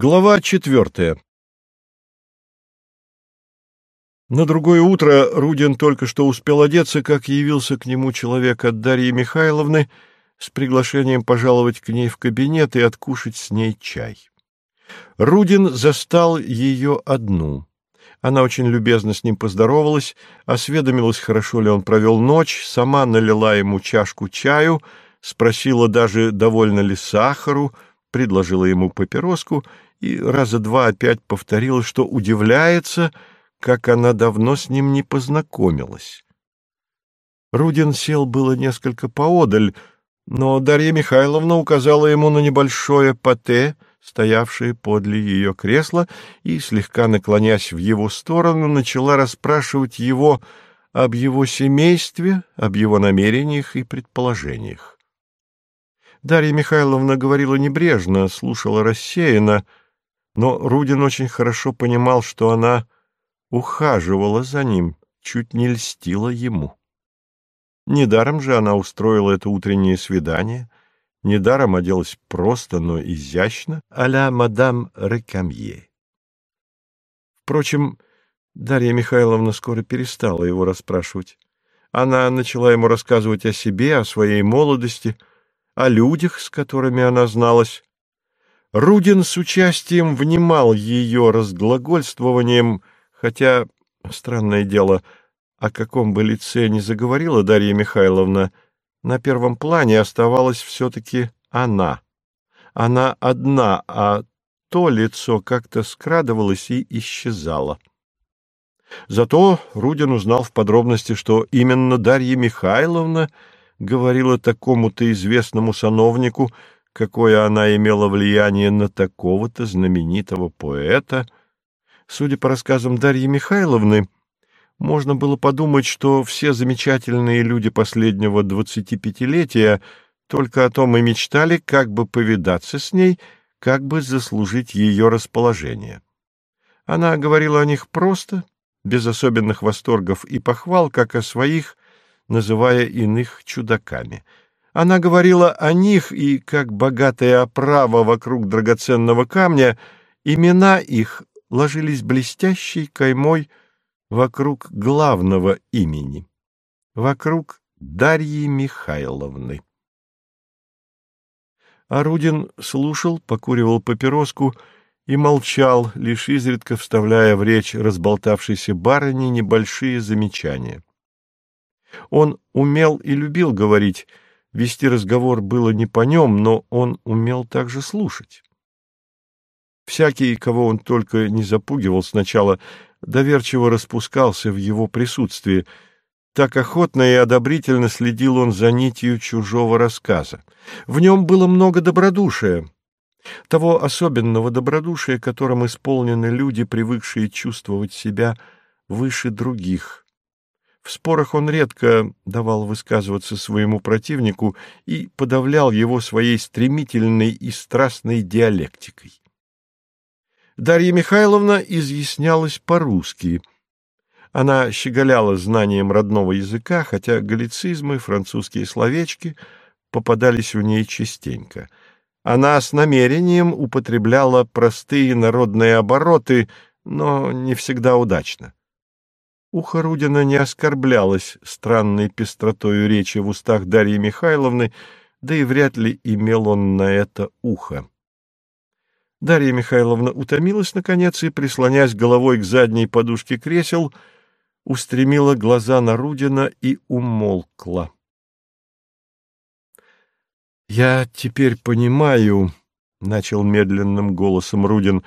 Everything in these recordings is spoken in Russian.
Глава четвертая На другое утро Рудин только что успел одеться, как явился к нему человек от Дарьи Михайловны с приглашением пожаловать к ней в кабинет и откушать с ней чай. Рудин застал ее одну. Она очень любезно с ним поздоровалась, осведомилась, хорошо ли он провел ночь, сама налила ему чашку чаю, спросила даже, довольно ли сахару, предложила ему папироску — и раза два опять повторила, что удивляется, как она давно с ним не познакомилась. Рудин сел было несколько поодаль, но Дарья Михайловна указала ему на небольшое пате, стоявшее подле ее кресла, и, слегка наклонясь в его сторону, начала расспрашивать его об его семействе, об его намерениях и предположениях. Дарья Михайловна говорила небрежно, слушала рассеянно, но Рудин очень хорошо понимал, что она ухаживала за ним, чуть не льстила ему. Недаром же она устроила это утреннее свидание, недаром оделась просто, но изящно, а-ля мадам Рекамье. Впрочем, Дарья Михайловна скоро перестала его расспрашивать. Она начала ему рассказывать о себе, о своей молодости, о людях, с которыми она зналась, Рудин с участием внимал ее разглагольствованием, хотя, странное дело, о каком бы лице ни заговорила Дарья Михайловна, на первом плане оставалась все-таки она. Она одна, а то лицо как-то скрадывалось и исчезало. Зато Рудин узнал в подробности, что именно Дарья Михайловна говорила такому-то известному сановнику, какое она имела влияние на такого-то знаменитого поэта. Судя по рассказам Дарьи Михайловны, можно было подумать, что все замечательные люди последнего двадцатипятилетия только о том и мечтали, как бы повидаться с ней, как бы заслужить ее расположение. Она говорила о них просто, без особенных восторгов и похвал, как о своих, называя иных чудаками — она говорила о них, и, как богатая оправа вокруг драгоценного камня, имена их ложились блестящей каймой вокруг главного имени, вокруг Дарьи Михайловны. Арудин слушал, покуривал папироску и молчал, лишь изредка вставляя в речь разболтавшейся барыне небольшие замечания. Он умел и любил говорить — Вести разговор было не по нем, но он умел также слушать. Всякий, кого он только не запугивал сначала, доверчиво распускался в его присутствии. Так охотно и одобрительно следил он за нитью чужого рассказа. В нем было много добродушия, того особенного добродушия, которым исполнены люди, привыкшие чувствовать себя выше других, в спорах он редко давал высказываться своему противнику и подавлял его своей стремительной и страстной диалектикой. Дарья Михайловна изъяснялась по-русски. Она щеголяла знанием родного языка, хотя галлицизмы, французские словечки попадались у ней частенько. Она с намерением употребляла простые народные обороты, но не всегда удачно. Ухо Рудина не оскорблялось странной пестротою речи в устах Дарьи Михайловны, да и вряд ли имел он на это ухо. Дарья Михайловна утомилась, наконец, и, прислонясь головой к задней подушке кресел, устремила глаза на Рудина и умолкла. — Я теперь понимаю, — начал медленным голосом Рудин,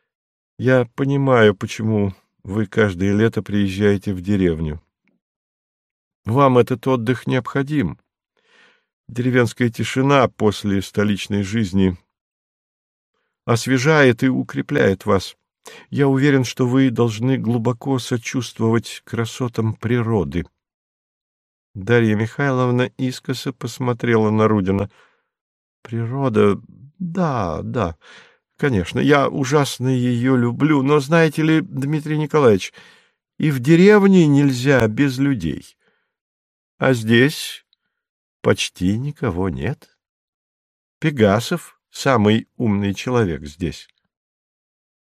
— я понимаю, почему вы каждое лето приезжаете в деревню. Вам этот отдых необходим. Деревенская тишина после столичной жизни освежает и укрепляет вас. Я уверен, что вы должны глубоко сочувствовать красотам природы. Дарья Михайловна искоса посмотрела на Рудина. Природа... Да, да. Конечно, я ужасно ее люблю, но, знаете ли, Дмитрий Николаевич, и в деревне нельзя без людей. А здесь почти никого нет. Пегасов — самый умный человек здесь.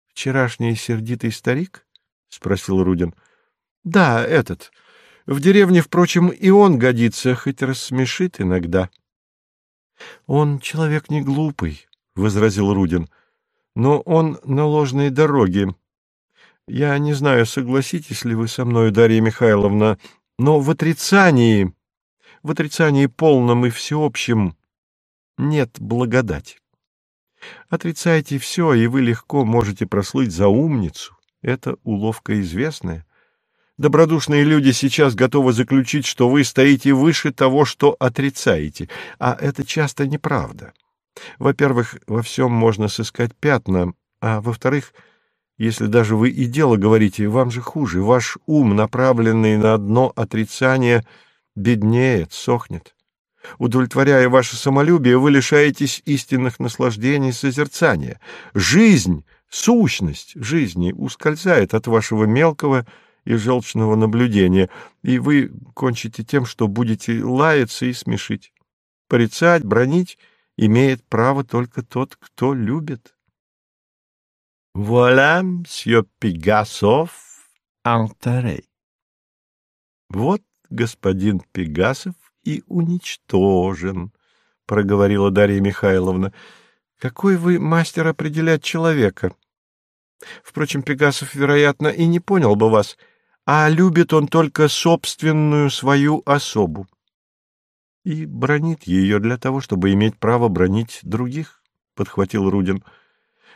Вчерашний сердитый старик? — спросил Рудин. — Да, этот. В деревне, впрочем, и он годится, хоть рассмешит иногда. — Он человек не глупый, — возразил Рудин, — но он на ложной дороге. Я не знаю, согласитесь ли вы со мной, Дарья Михайловна, но в отрицании, в отрицании полном и всеобщем нет благодати. Отрицайте все, и вы легко можете прослыть за умницу. Это уловка известная. Добродушные люди сейчас готовы заключить, что вы стоите выше того, что отрицаете, а это часто неправда. Во-первых, во всем можно сыскать пятна, а во-вторых, если даже вы и дело говорите, вам же хуже, ваш ум, направленный на одно отрицание, беднеет, сохнет. Удовлетворяя ваше самолюбие, вы лишаетесь истинных наслаждений созерцания. Жизнь, сущность жизни ускользает от вашего мелкого и желчного наблюдения, и вы кончите тем, что будете лаяться и смешить. Порицать, бронить имеет право только тот, кто любит. Voilà, мсье Пегасов, антарей. Вот господин Пегасов и уничтожен, — проговорила Дарья Михайловна. — Какой вы мастер определять человека? Впрочем, Пегасов, вероятно, и не понял бы вас, а любит он только собственную свою особу. И бронит ее для того, чтобы иметь право бронить других, — подхватил Рудин.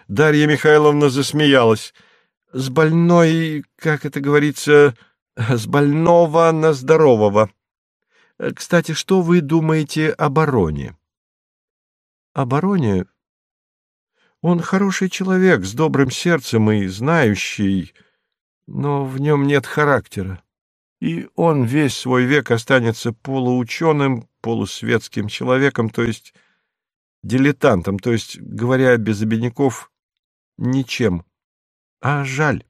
Дарья Михайловна засмеялась. — С больной, как это говорится, с больного на здорового. Кстати, что вы думаете о бароне? О бароне? Он хороший человек, с добрым сердцем и знающий, но в нем нет характера. И он весь свой век останется полуученым, полусветским человеком, то есть дилетантом, то есть, говоря без обиняков, ничем. А жаль.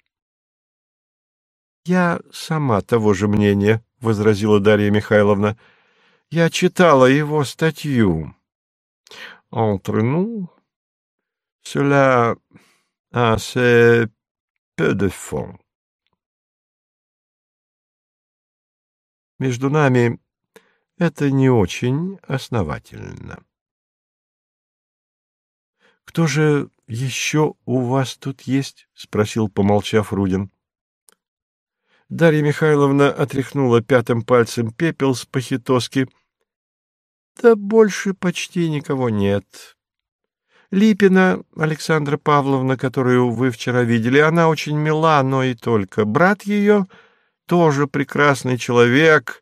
Я сама того же мнения, — возразила Дарья Михайловна. — Я читала его статью. «Entre nous, cela a assez peu de fond». Между нами это не очень основательно. «Кто же еще у вас тут есть?» — спросил, помолчав Рудин. Дарья Михайловна отряхнула пятым пальцем пепел с похитоски. Да больше почти никого нет. Липина Александра Павловна, которую вы вчера видели, она очень мила, но и только. Брат ее тоже прекрасный человек,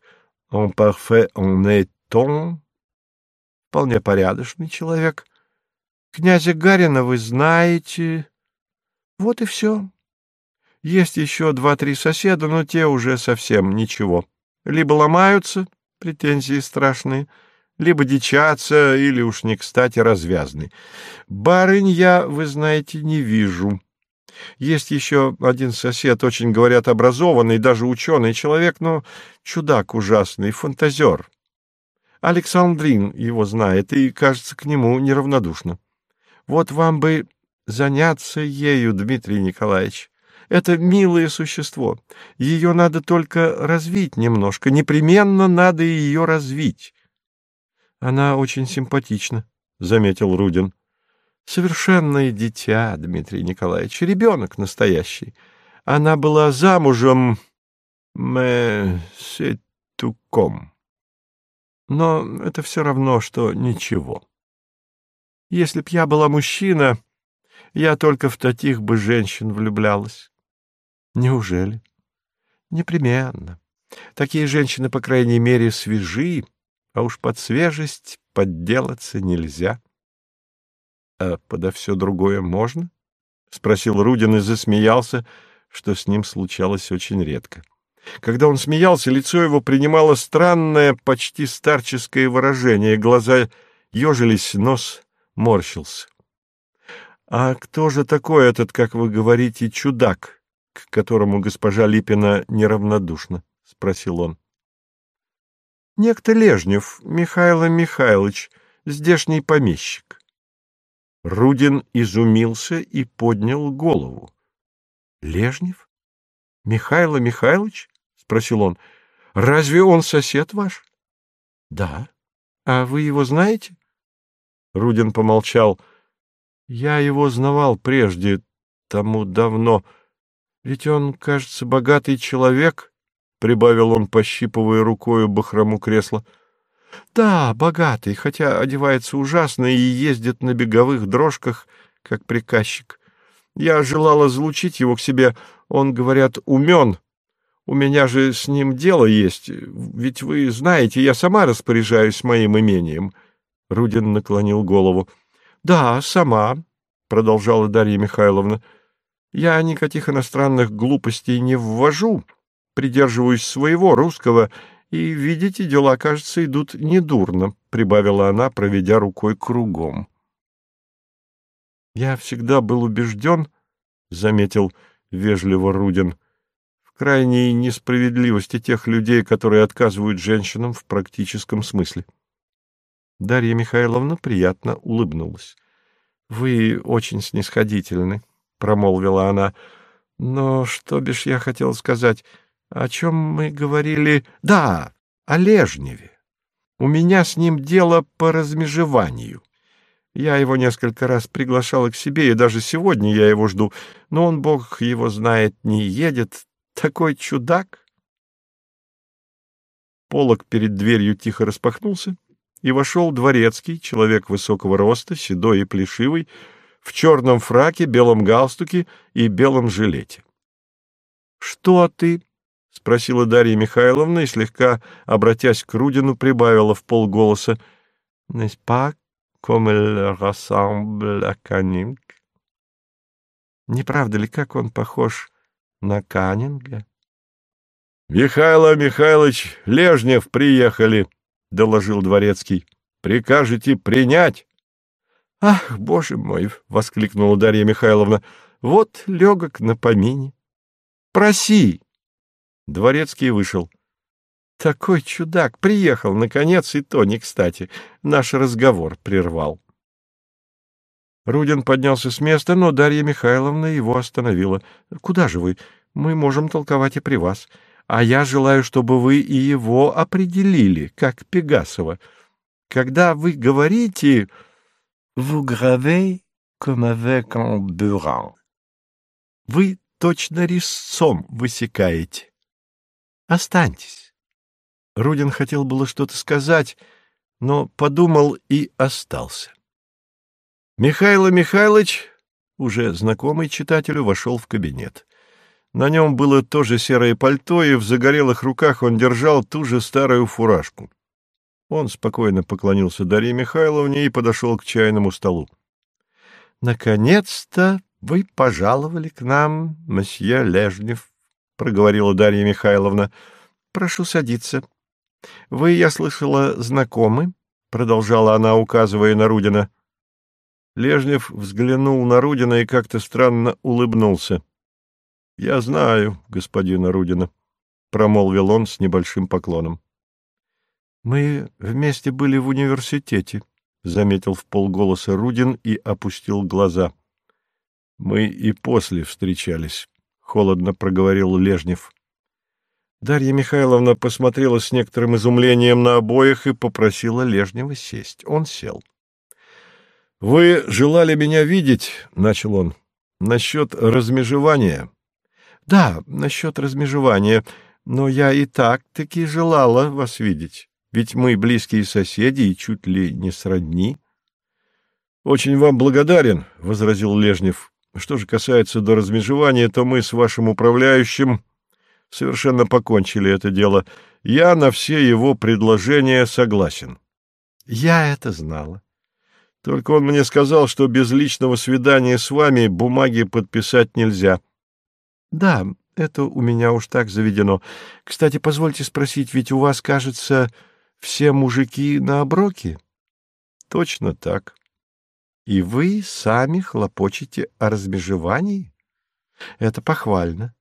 он parfait en est вполне порядочный человек. Князя Гарина вы знаете. Вот и все. Есть еще два-три соседа, но те уже совсем ничего. Либо ломаются, претензии страшные, либо дичатся, или уж не кстати развязны. Барынь я, вы знаете, не вижу. Есть еще один сосед, очень, говорят, образованный, даже ученый человек, но чудак ужасный, фантазер. Александрин его знает и, кажется, к нему неравнодушно. Вот вам бы заняться ею, Дмитрий Николаевич. Это милое существо. Ее надо только развить немножко. Непременно надо ее развить. Она очень симпатична, — заметил Рудин. Совершенное дитя, Дмитрий Николаевич, ребенок настоящий. Она была замужем... Мэ... сетуком. Но это все равно, что ничего. Если б я была мужчина, я только в таких бы женщин влюблялась. Неужели? Непременно. Такие женщины, по крайней мере, свежи, а уж под свежесть подделаться нельзя. — А подо все другое можно? — спросил Рудин и засмеялся, что с ним случалось очень редко. Когда он смеялся, лицо его принимало странное, почти старческое выражение, глаза ежились, нос морщился. — А кто же такой этот, как вы говорите, чудак? к которому госпожа Липина неравнодушна? — спросил он. — Некто Лежнев, Михайло Михайлович, здешний помещик. Рудин изумился и поднял голову. Лежнев? Михайло Михайлович? — спросил он. — Разве он сосед ваш? — Да. — А вы его знаете? Рудин помолчал. — Я его знавал прежде, тому давно. Ведь он, кажется, богатый человек, — прибавил он, пощипывая рукою бахрому кресла. — Да, богатый, хотя одевается ужасно и ездит на беговых дрожках, как приказчик. Я желала залучить его к себе, он, говорят, умен, у меня же с ним дело есть, ведь вы знаете, я сама распоряжаюсь моим имением. Рудин наклонил голову. — Да, сама, — продолжала Дарья Михайловна. — Я никаких иностранных глупостей не ввожу, придерживаюсь своего русского, и, видите, дела, кажется, идут недурно, — прибавила она, проведя рукой кругом. — Я всегда был убежден, — заметил вежливо Рудин, — крайней несправедливости тех людей, которые отказывают женщинам в практическом смысле. Дарья Михайловна приятно улыбнулась. — Вы очень снисходительны, — промолвила она. — Но что бишь я хотел сказать? О чем мы говорили? — Да, о Лежневе. У меня с ним дело по размежеванию. Я его несколько раз приглашала к себе, и даже сегодня я его жду, но он, бог его знает, не едет, такой чудак! Полок перед дверью тихо распахнулся, и вошел дворецкий, человек высокого роста, седой и плешивый, в черном фраке, белом галстуке и белом жилете. — Что ты? — спросила Дарья Михайловна и, слегка обратясь к Рудину, прибавила в полголоса. — N'est-ce pas comme il ressemble à? Не правда ли, как он похож на Каннинга? — Михайло Михайлович Лежнев приехали, — доложил дворецкий. — Прикажете принять? — Ах, боже мой! — воскликнула Дарья Михайловна. — Вот легок на помине. — Проси! Дворецкий вышел. — Такой чудак! Приехал, наконец, и то не кстати. Наш разговор прервал. Рудин поднялся с места, но Дарья Михайловна его остановила. — Куда же вы? Мы можем толковать и при вас. А я желаю, чтобы вы и его определили, как Пегасова. Когда вы говорите «vous gravez comme avec un burin», вы точно резцом высекаете. Останьтесь. Рудин хотел было что-то сказать, но подумал и остался. Михаил Михайлович, уже знакомый читателю, вошел в кабинет. На нем было то же серое пальто, и в загорелых руках он держал ту же старую фуражку. Он спокойно поклонился Дарье Михайловне и подошел к чайному столу. — Наконец-то вы пожаловали к нам, месье Лежнев, — проговорила Дарья Михайловна. — Прошу садиться. — Вы, я слышала, знакомы? — продолжала она, указывая на Рудина. — Лежнев взглянул на Рудина и как-то странно улыбнулся. — Я знаю господина Рудина, — промолвил он с небольшим поклоном. — Мы вместе были в университете, — заметил в полголоса Рудин и опустил глаза. — Мы и после встречались, — холодно проговорил Лежнев. Дарья Михайловна посмотрела с некоторым изумлением на обоих и попросила Лежнева сесть. Он сел. — «Вы желали меня видеть», — начал он, — «насчет размежевания». «Да, насчет размежевания, но я и так-таки желала вас видеть, ведь мы близкие соседи и чуть ли не сродни». «Очень вам благодарен», — возразил Лежнев. «Что же касается до размежевания, то мы с вашим управляющим совершенно покончили это дело. Я на все его предложения согласен». «Я это знала. Только он мне сказал, что без личного свидания с вами бумаги подписать нельзя. — Да, это у меня уж так заведено. Кстати, позвольте спросить, ведь у вас, кажется, все мужики на оброке? — Точно так. — И вы сами хлопочете о размежевании? Это похвально.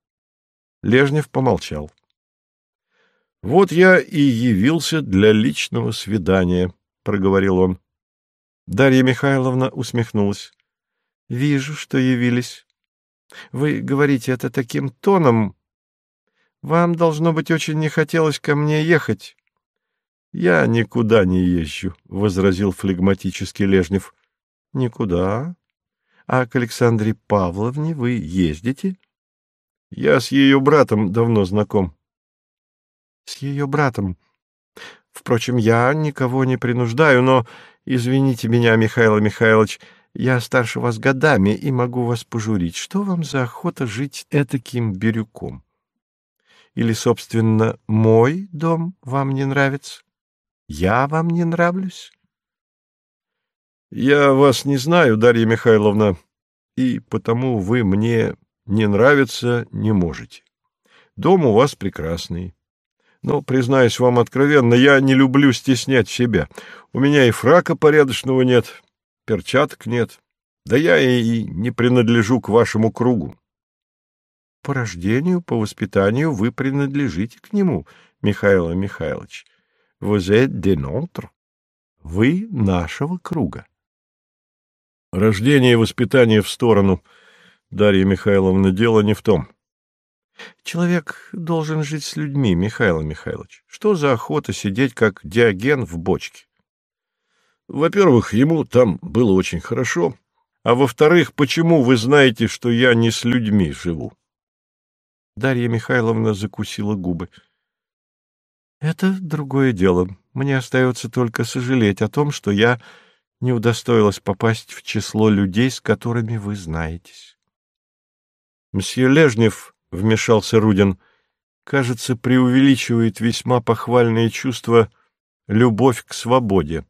Лежнев помолчал. — Вот я и явился для личного свидания, — проговорил он. Дарья Михайловна усмехнулась. — Вижу, что явились. Вы говорите это таким тоном. Вам, должно быть, очень не хотелось ко мне ехать. — Я никуда не езжу, — возразил флегматически Лежнев. — Никуда? А к Александре Павловне вы ездите? — Я с ее братом давно знаком. — С ее братом. Впрочем, я никого не принуждаю, но, извините меня, Михаил Михайлович, я старше вас годами и могу вас пожурить. Что вам за охота жить этаким бирюком? Или, собственно, мой дом вам не нравится? Я вам не нравлюсь? Я вас не знаю, Дарья Михайловна, и потому вы мне не нравиться не можете. Дом у вас прекрасный. Но, признаюсь вам откровенно, я не люблю стеснять себя. У меня и фрака порядочного нет, перчаток нет. Да я и не принадлежу к вашему кругу. По рождению, по воспитанию вы принадлежите к нему, Михаил Михайлович. Vous êtes de notre. Вы нашего круга. Рождение и воспитание в сторону. Дарья Михайловна, дело не в том. Человек должен жить с людьми, Михаил Михайлович. Что за охота сидеть, как диоген в бочке? Во-первых, ему там было очень хорошо. А во-вторых, почему вы знаете, что я не с людьми живу? Дарья Михайловна закусила губы. Это другое дело. Мне остается только сожалеть о том, что я не удостоилась попасть в число людей, с которыми вы знаетесь. Мсье Лежнев — вмешался Рудин, — кажется, преувеличивает весьма похвальные чувства любовь к свободе.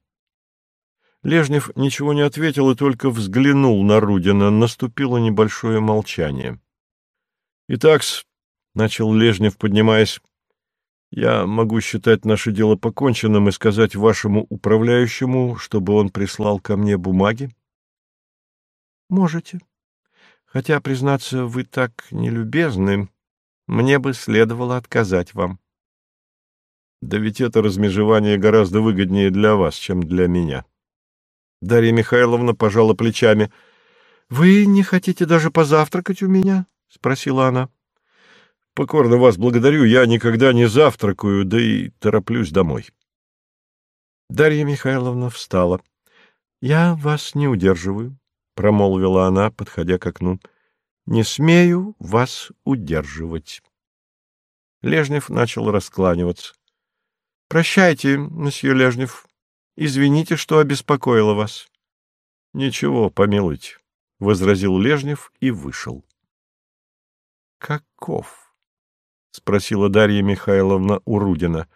Лежнев ничего не ответил и только взглянул на Рудина. Наступило небольшое молчание. — Итак, — начал Лежнев, поднимаясь, — я могу считать наше дело поконченным и сказать вашему управляющему, чтобы он прислал ко мне бумаги? — Можете, Хотя, признаться, вы так нелюбезны, мне бы следовало отказать вам. Да ведь это размежевание гораздо выгоднее для вас, чем для меня. Дарья Михайловна пожала плечами. — Вы не хотите даже позавтракать у меня? — спросила она. — Покорно вас благодарю, я никогда не завтракаю, да и тороплюсь домой. Дарья Михайловна встала. — Я вас не удерживаю. — промолвила она, подходя к окну. — Не смею вас удерживать. Лежнев начал раскланиваться. — Прощайте, месье Лежнев. Извините, что обеспокоила вас. — Ничего, помилуйте, — возразил Лежнев и вышел. — Каков? — спросила Дарья Михайловна Урудина.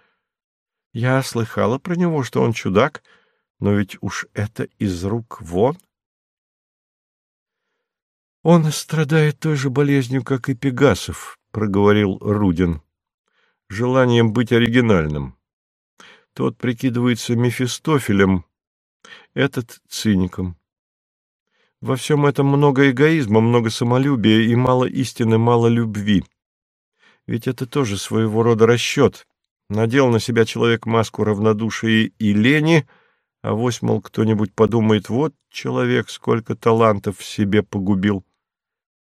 — Я слыхала про него, что он чудак, но ведь уж это из рук вон. — Он страдает той же болезнью, как и Пегасов, — проговорил Рудин, — желанием быть оригинальным. Тот прикидывается Мефистофелем, этот — циником. Во всем этом много эгоизма, много самолюбия и мало истины, мало любви. Ведь это тоже своего рода расчет. Надел на себя человек маску равнодушия и лени — а вось, мол, кто-нибудь подумает, вот человек сколько талантов в себе погубил.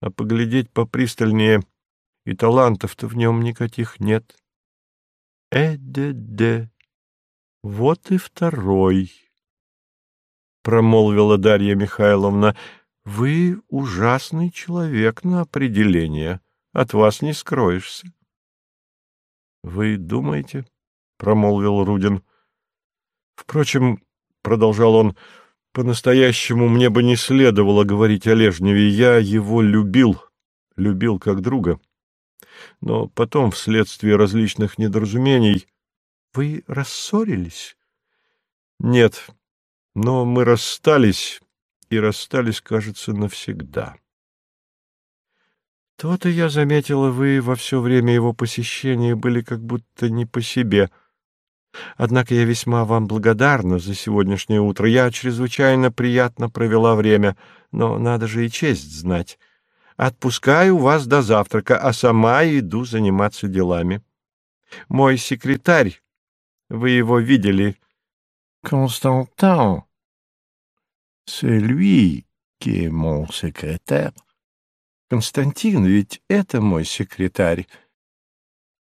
А поглядеть попристальнее, и талантов-то в нем никаких нет. Э-де-де, вот и второй, — промолвила Дарья Михайловна. Вы ужасный человек на определение, от вас не скроешься. — Вы думаете? — промолвил Рудин. — Впрочем, продолжал он, — по-настоящему мне бы не следовало говорить о Лежневе. Я его любил, любил как друга. Но потом, вследствие различных недоразумений... Вы рассорились? Нет, но мы расстались, и расстались, кажется, навсегда. То-то я заметила, вы во все время его посещения были как будто не по себе — Однако я весьма вам благодарна за сегодняшнее утро. Я чрезвычайно приятно провела время, но надо же и честь знать. Отпускаю вас до завтрака, а сама иду заниматься делами. Мой секретарь, вы его видели? Константин. C'est lui qui est mon secrétaire. Константин, ведь это мой секретарь.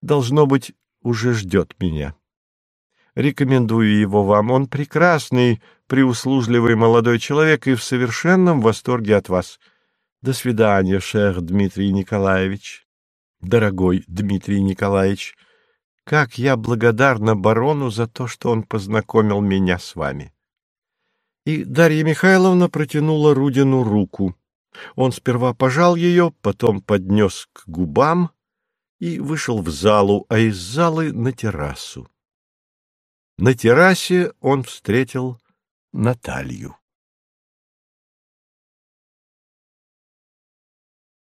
Должно быть, уже ждет меня. Рекомендую его вам. Он прекрасный, приуслужливый молодой человек и в совершенном восторге от вас. До свидания, шех Дмитрий Николаевич. Дорогой Дмитрий Николаевич, как я благодарна барону за то, что он познакомил меня с вами. И Дарья Михайловна протянула Рудину руку. Он сперва пожал ее, потом поднес к губам и вышел в залу, а из залы на террасу. На террасе он встретил Наталью.